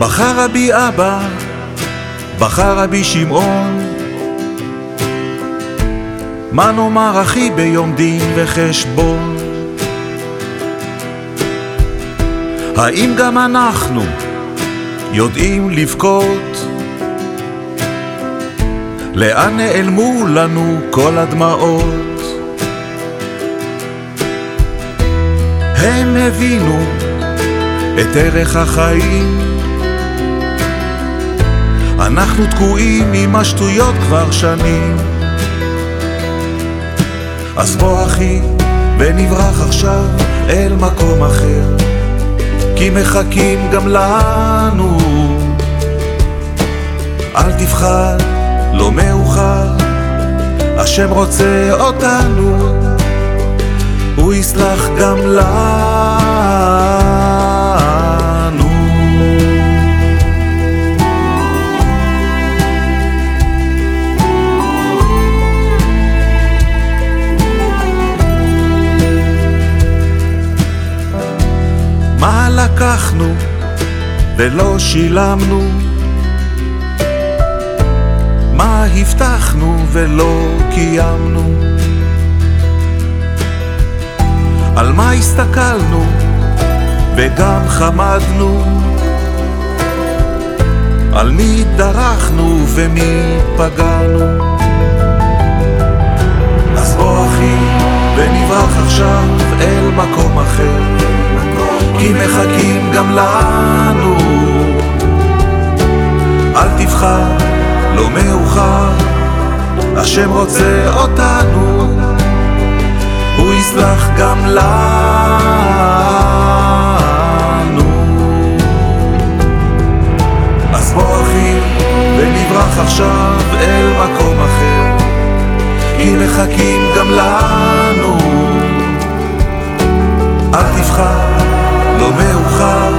בחר רבי אבא, בחר רבי שמעון. מה נאמר אחי ביום דין וחשבון? האם גם אנחנו יודעים לבכות? לאן נעלמו לנו כל הדמעות? הם הבינו את ערך החיים אנחנו תקועים עם השטויות כבר שנים. אז בוא אחי ונברח עכשיו אל מקום אחר כי מחכים גם לנו. אל תפחד, לא מאוחר השם רוצה אותנו הוא יסלח גם לנו לקחנו ולא שילמנו? מה הבטחנו ולא קיימנו? על מה הסתכלנו וגם חמדנו? על מי דרכנו ומי פגענו? אז בוא אחי ונברח עכשיו אל מקום אחר כי מחכים גם לנו. אל תבחר, לא מאוחר השם רוצה אותנו. הוא יסלח גם לנו. אז בוא אחי ונברח עכשיו אל מקום אחר. כי מחכים גם לנו. אל תבחר, מאוחר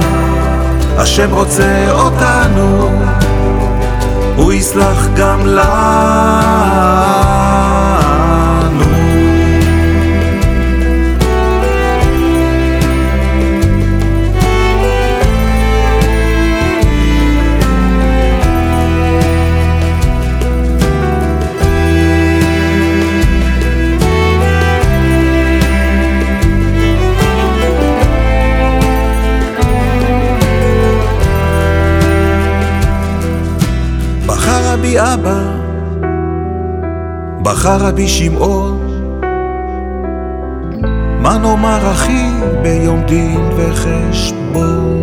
השם רוצה אותנו הוא יסלח גם לנו רבי אבא, בחר רבי שמעון. מה נאמר אחי ביום דין וחשבון?